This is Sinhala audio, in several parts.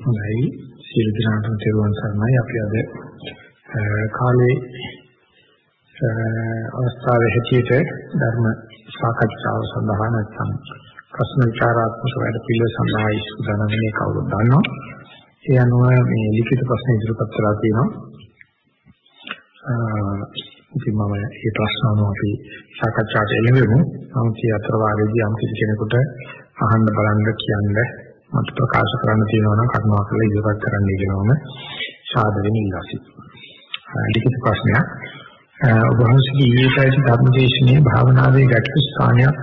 හොඳයි. සියලු දෙනාටම තෙරුවන් සරණයි. අපි අද කාලේ අවස්ථාවේ හැටියට ධර්ම සාකච්ඡාව සඳහා නැත්නම් ප්‍රශ්න විචාරාත්මක වැඩ පිළිවෙල සඳහා ඉස්සුදානම් වෙන්නේ කවුරුද දන්නවා. ඒ අනුව මේ ලිඛිත ප්‍රශ්න ඉදිරිපත් කරලා තියෙනවා. ඉතින් මම මේ ප්‍රශ්න අනුව අපි සාකච්ඡාට එළඹෙමු. නමුත් ඒ අතර වාරයේදී යම් කිසි කෙනෙකුට අහන්න බලන්න කියන්නේ මට ප්‍රකාශ කරන්න තියෙනවා නම් කරුණාකරලා ඉදිරිපත් කරන්න කියනවම සාදරයෙන් ඉල්ලා සිටිනවා. ලිඛිත ප්‍රශ්නයක් ඔබ වහන්සේගේ ඊයේසයි ධර්මදේශනයේ භාවනාවේ ගැටළු ස්ථානයක්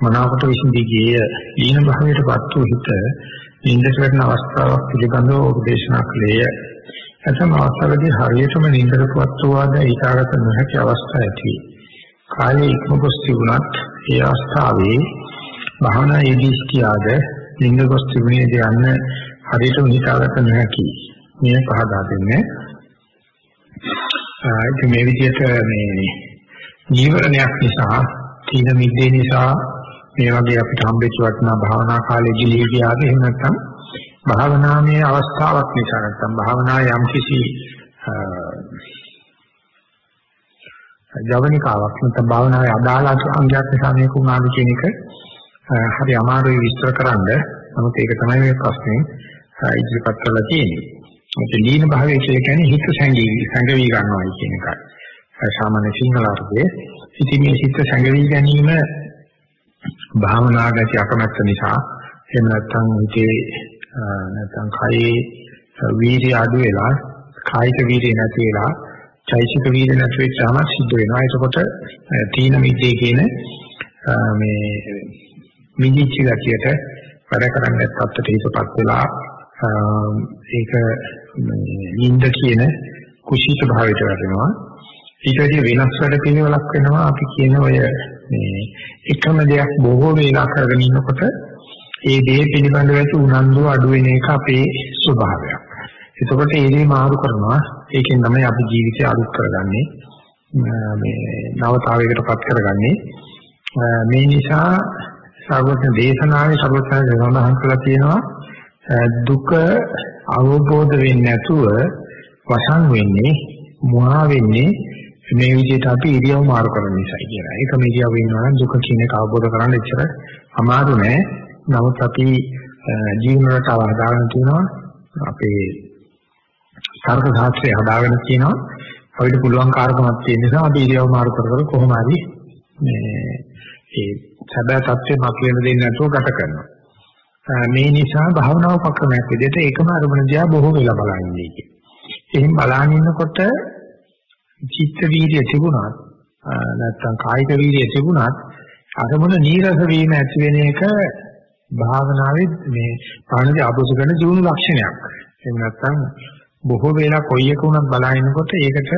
මනාවට විසඳී ගියේ ඊන භාවයටපත් වූ හිත නින්දට වැටෙන අවස්ථාවක් පිළිබඳව උපදේශනා කළේය. එතම අවස්ථාවේදී හරියටම නින්දටපත් වූාද ඊටාගත නොහැකි අවස්ථා ඇති. කාලයේ ඉක්මකොස් තිබුණත් ඒ අවස්ථාවේ භාවනා යෙදීස්කියාද නින්දකොස් තිබුණේද යන්න හරියටම හිතාගත නොහැකි. මේ පහදා දෙන්නේ. ඉතින් මේ විදිහට මේ ජීවරණයක් නිසා තීන මිද්දේ නිසා මේ වගේ අපිට හම්බෙච්ච වටිනා භාවනා කාලේ ගිලී ගියාද එහෙම නැත්නම් භාවනාමය අවස්ථාවක් නිසා නැත්නම් භාවනා යම් කිසි ජවනිකාවක් නැත්නම් භාවනාවේ අදාළ අංගයක් නිසා මේක උනාද කියන එක හරි අමාරුයි විස්තර කරන්න. නමුත් ඒක තමයි මේ ප්‍රශ්නේ ඉදිරිපත් කරලා තියෙන්නේ. මේක ලීන භාවය කියලා කියන්නේ හිත සංගී සංගවි ගන්නවා කියන එකයි. සාමාන්‍ය සිංහල අර්ථයේ ඉතින් මේ හිත සංගවි ගැනීම භාවනා ගැටි අකමැත්ත නිසා එහෙම නැත්නම් හිතේ නැත්නම් කයේ වීර්ය අඩු වෙලා කායික වීර්ය නැති වෙලා චෛසික වීර්ය නැති වෙච්චාම සිද්ධ වෙනවා. ඒකකොට තීන මිද්දේ කියන මේ මිදිච්ච ගතියට වැඩ කරන්නේ තත්ත්වයට හිතපත් වෙලා ඒක නිින්ද කියන කුසීත භාවයට වැටෙනවා. ඊට වැඩි වෙනස් වැඩ පිළිවෙලක් වෙනවා අපි කියන ඔය මේ එකම දෙයක් බොහෝ වේලා කරගෙන ඉන්නකොට ඒ දේ පිළිබඳව ඇති උනන්දුව අඩු වෙන එක අපේ ස්වභාවයක්. එතකොට ඒ දේ මාරු කරනවා. ඒකෙන් තමයි අපි ජීවිතය අලුත් කරගන්නේ. මේ නවතාවයකටපත් කරගන්නේ. මේ නිසා සර්වඥ දේශනාවේ සර්වඥ සඳහන් කළා තියෙනවා දුක අවබෝධ වෙන්නේ නැතුව වසන් වෙන්නේ මොහා වෙන්නේ මේ විදිහට අපි ඉරියව් මාරු කරන නිසා කියලා. ඒක මේ ඉරියව් වෙනවා දුක කියන එක අවබෝධ කරගන්න එච්චර අමාරු නෑ. නමුත් අපි ජීවන රටාව හදාගෙන තියෙනවා. අපේ තර්ක ශාස්ත්‍රය හදාගෙන තියෙනවා. අපිට පුළුවන් කාර්කමක් තියෙන නිසා අපි ඉරියව් මාරු කර කර කොහොම හරි මේ ඒ සැබෑ தත්ත්වෙ මතුවෙන්න දෙන්නේ නැතුව ගත කරනවා. මේ නිසා භාවනා උපක්‍රමයක් විදිහට ඒකම අරමුණ දිහා බොහෝ වෙලා බලන්නේ කිය. එහෙන් බලන ඉන්නකොට චිත්ත වීර්ය තිබුණත් නැත්නම් කායික වීර්ය තිබුණත් අරමුණ නීරස වීම ඇති වෙන එක භාවනාවේ මේ පාණදී ආපෝස කරන ජීවුණු ලක්ෂණයක්. එහෙම නැත්නම් බොහෝ වෙලා කොයි එක වුණත් බලනකොට ඒකට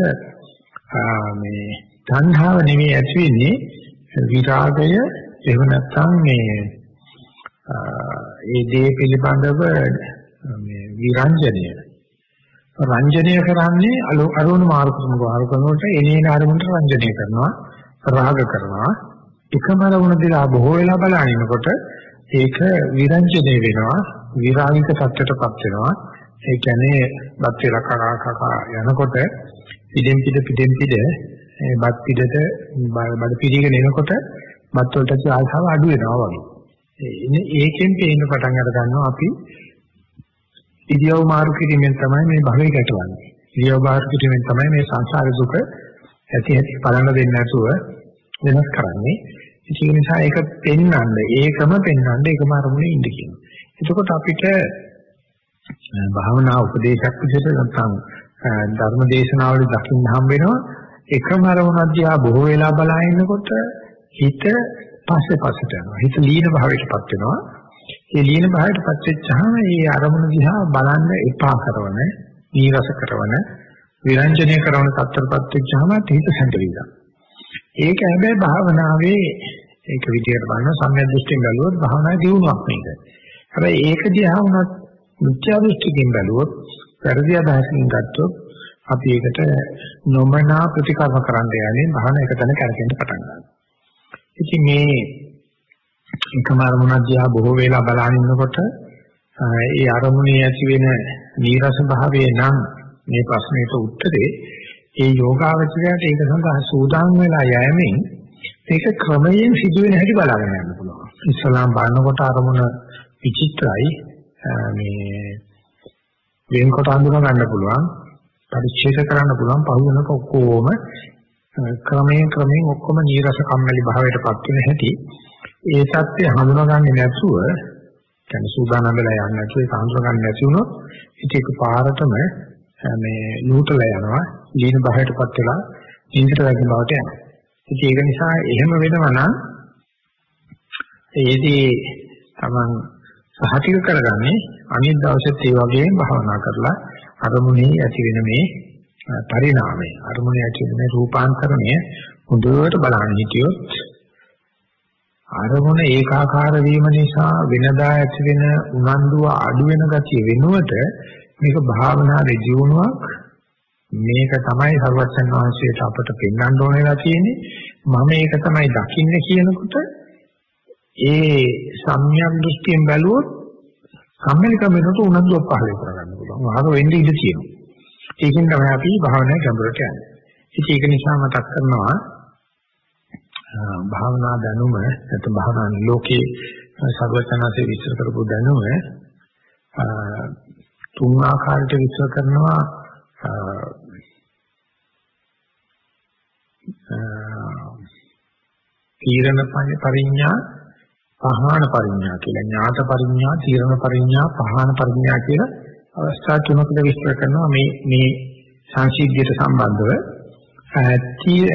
මේ තණ්හාව නෙමෙයි ඇති වෙන්නේ විරාගය එහෙම නැත්නම් මේ ඒ දේ පිළිබඳව මේ විරංජනය. රංජනය කරන්නේ අරුණ මාර්ගම වාර කරනකොට එනේන අරමුණට රංජනය කරනවා රාග කරනවා. එකම අරමුණ දිහා බොහෝ වෙලා බලනකොට ඒක විරංජනය වෙනවා විරාගික තත්ත්වයටපත් වෙනවා. ඒ කියන්නේ බත් වේලා කකා කකා යනකොට පිටින් පිට පිටින් පිට ඒ බත් පිටට බඩ පිළිගෙන එනකොට බත් වලට ආශාව අඩු වෙනවා වගේ. එනේ ඒකෙන් පේන්න පටන් අර ගන්නවා අපි ඉරියව් මාරු කිරීමෙන් තමයි මේ භවය ගැටවන්නේ. ඉරියව් මාරු කිරීමෙන් තමයි මේ සංසාර දුක ඇති ඇති බලන්න දෙන්නේ නැතුව වෙනස් කරන්නේ. ඒ නිසා ඒක පෙන්වන්න, ඒකම පෙන්වන්න ඒකම අරමුණේ ඉන්න කියනවා. එතකොට අපිට භාවනා උපදේශයක් විදිහට නැත්නම් ධර්ම දේශනාවල දකින්න හම් වෙනවා එකම අරමුණ දිහා බොහෝ වෙලා බලා ඉන්නකොට හිත පස්සේ පස්සට යනවා. හිත ලීන භාවයටපත් වෙනවා. ඒ ලීන භාවයටපත් වෙච්චාම ඒ අරමුණ දිහා බලන්න එපා කරන, නීරස කරන, විරංජනය කරන තත්ත්වයටපත් වෙච්චාම හිත සැඟවිලා. ඒක හැබැයි භාවනාවේ ඒක විදියට බලන සම්‍යක් දෘෂ්ටියෙන් බැලුවොත් භාවනාවේ දියුණුවක් මේක. හැබැයි ඒක දිහා වුණත් මිත්‍යා දෘෂ්ටියෙන් බැලුවොත්, පරිදි අදහසින් ගත්තොත් අපි ඒකට නොමනා ප්‍රතිකර්ම කරන්න යන්නේ භාවනා එක තැන කරගෙන පටන් ගන්නවා. ඉතින් මේ එකම අරමුණක් දිහා බොහෝ වෙලා බලන ඉන්නකොට ඒ අරමුණේ ඇති වෙන නීරස භාවයේ නම් මේ ප්‍රශ්නෙට උත්තරේ ඒ යෝගාවචරයට ඒක සඳහා සූදානම් වෙලා යෑමෙන් මේක ක්‍රමයෙන් සිදුවෙන හැටි බලාගෙන යන්න පුළුවන්. ඉස්ලාම් බලනකොට අරමුණ විචිත්‍රයි මේ වෙන්කොට හඳුනා ගන්න පුළුවන් පරිච්ඡේද කරන්න පුළුවන් පහු වෙනක ඔක්කොම ක්‍රමයෙන් ක්‍රමයෙන් ඔක්කොම නීරස කම්මැලි භාවයටපත් වෙන හැටි ඒ සත්‍ය හඳුනාගන්නේ නැතුව කියන්නේ සූදානම් වෙලා යන්නේ නැතුව ඒක හඳුනාගන්නේ නැති වුණොත් ඉතින් ඒක පාරටම මේ නූතලා යනවා දීන භාවයටපත් වෙලා නින්දට වැටෙන බවට යනවා. ඉතින් ඒක නිසා එහෙම වෙනවා නම් ඒදී තමන් සහතික කරගන්නේ අනිත් දවසෙත් ඒ වගේම භාවනා කරලා අරමුණේ ඇති වෙන මේ පරිණාමය අරමුණේ ඇති වෙන මේ රූපාන්තරණය හොඳට බලන්න හිටියොත් අරමුණ ඒකාකාර වීම නිසා වෙනදා ඇති වෙන උනන්දුව අඩු වෙන ගතිය වෙනුවට මේක භාවනාවේ ජීවණයක් මේක තමයි සර්වචන් වහන්සේට අපට පෙන්වන්න ඕන වෙලා තියෙන්නේ. මම ඒක තමයි දකින්නේ කියනකොට ඒ සම්‍යක් දෘෂ්ටියෙන් බැලුවොත් සම්මලිකම වෙනකොට උනන්දුවක් පහළ කරගන්න පුළුවන්. වාග වෙන්න ඉඩ තියෙනවා. ඒකෙන් තමයි අපි භාවනාවේ ගැඹුරට යන්නේ. ඉතින් ඒක නිසා මතක් කරනවා භාවනා දැනුම නැත්නම් භාවනා ලෝකේ සර්වචනසේ විස්තර කරපු දැනුම තුන් ආකාරයට විස්තර කරනවා තීරණ පරිඥා පහාන පරිඥා කියලා. ඥාත පරිඥා තීරණ පරිඥා පහාන පරිඥා කියලා අවස්ථා තුනකට විස්තර කරනවා. මේ මේ සංසිද්ධියට සම්බන්ධව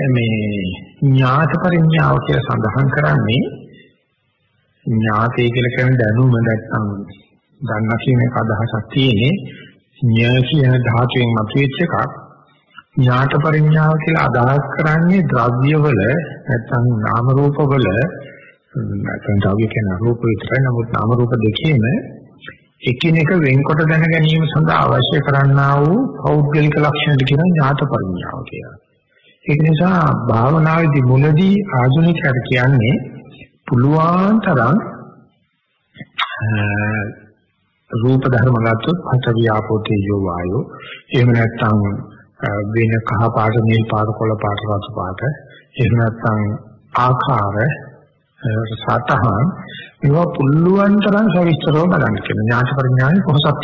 මේ ඥාත පරිඥාව කියලා සඳහන් කරන්නේ ඥාතය කියලා කියන දැනුම නැත්නම් දන්නා කියන එක අදහසක් තියෙන්නේ. ඥා කියන ධාතුවෙන් මතුවෙච්ච එකක්. ඥාත පරිඥාව කියලා අදහස් කරන්නේ ද්‍රව්‍යවල නැත්නම් නාම රූපවල නැත්නම් ද්‍රව්‍ය කියන රූප විතරයි නමුත් නාම රූප දෙකේම එකිනෙක වෙන්කොට දැන ගැනීම සඳහා අවශ්‍ය කරන්නා වූ පෞද්ගලික ලක්ෂණ කියන ඥාත පරිඥාව කියලා. ඒක නිසා භාවනාවේදී මුලදී ආධුනිකයන්ට කියන්නේ පුළුවන් තරම් රූප ධර්ම ගත්තොත් පඨවි ආපෝ තේජෝ වායෝ එහෙම නැත්නම් වෙන කහ පාට නිල් පාට කොළ පාට රස පාට එහෙම නැත්නම් ආකාර සතහන් ඒවා පුළුවන් තරම් සවිස්තරව බලන්න කියන ඥාන පරිඥානේ කොහොසත්